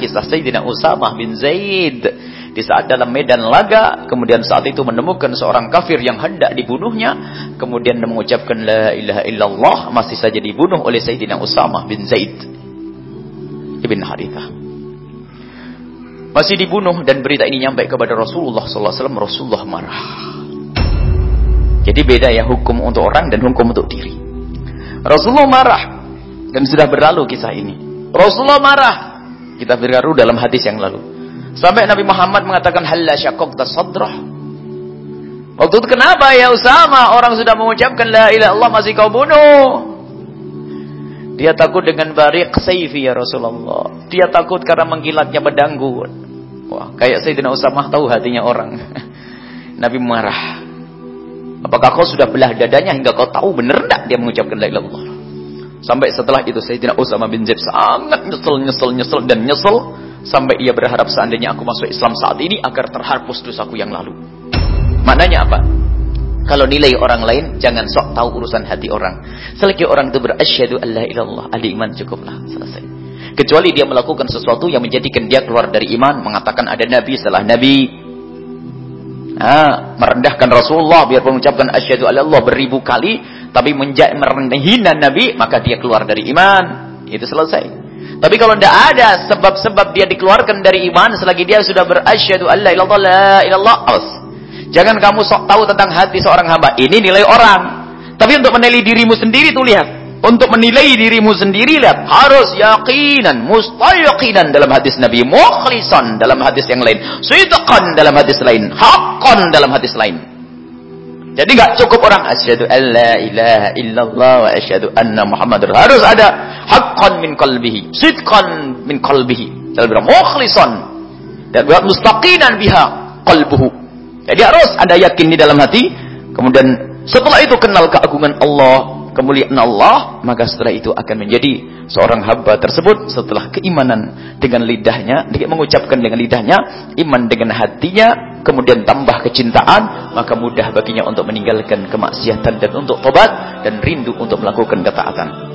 kisah Sayyidina Usamah bin Zaid. Di saat dalam medan laga kemudian saat itu menemukan seorang kafir yang hendak dibunuhnya kemudian mengucapkan la ilaha illallah masih saja dibunuh oleh Sayyidina Usamah bin Zaid ibn Harithah. Masih dibunuh dan berita ini nyampe kepada Rasulullah wasallam Rasulullah marah. Jadi beda ya hukum untuk orang dan hukum untuk diri. Rasulullah marah dan sudah berlalu kisah ini. Rasulullah marah. Kita bergaru dalam hadis yang lalu. Sampai Nabi Muhammad mengatakan halla syaqaqta sadrah. Waktu itu kenapa ya Usama orang sudah mengucapkan la ilaha illallah masih kau bunuh? Dia takut dengan barik sayfi ya Rasulullah. Dia takut karena mengkilatnya pedangku. Wah, kayak Sayyidina Usama tahu hatinya orang. Nabi marah. Apakah kau sudah belah dadanya hingga kau tahu benar tak dia mengucapkan la ilaha illallah? Sampai setelah itu Sayyidina Usama bin Zaid sangat nyesel, nyesel, nyesel dan nyesel sampai ia berharap seandainya aku masuk Islam saat ini agar terhapus dosaku yang lalu. Maknanya apa? Kalau nilai orang lain jangan sok tahu urusan hati orang. Selagi orang itu berasyhadu alla ilallah, ahli iman cukuplah, selesai. Kecuali dia melakukan sesuatu yang menjadikan dia keluar dari iman, mengatakan ada nabi setelah nabi. Nah, merendahkan Rasulullah biar mengucapkan asyhadu alla Allah beribu kali tapi menghina Nabi, maka dia keluar dari iman. Itu selesai. Tapi kalau tidak ada sebab-sebab dia dikeluarkan dari iman selagi dia sudah berasyhadu alla ilaha illallah, Jangan kamu sok tahu tentang hati seorang hamba. Ini nilai orang. Tapi untuk menilai dirimu sendiri tuh lihat. Untuk menilai dirimu sendiri lihat. Harus yakinan, mustayakinan dalam hadis Nabi. Mukhlisan dalam hadis yang lain. Sidqan dalam hadis lain. Haqqan dalam hadis lain. Jadi nggak cukup orang asyhadu alla ilaha illallah wa asyhadu anna muhammadar harus ada haqqan min qalbihi, sidqan min qalbihi. Dalam mukhlisan dan buat mustaqinan biha qalbuhu. Jadi harus ada yakin di dalam hati, kemudian setelah itu kenal keagungan Allah, kemuliaan Allah, maka setelah itu akan menjadi seorang hamba tersebut setelah keimanan dengan lidahnya, mengucapkan dengan lidahnya, iman dengan hatinya, kemudian tambah kecintaan, maka mudah baginya untuk meninggalkan kemaksiatan dan untuk tobat dan rindu untuk melakukan ketaatan.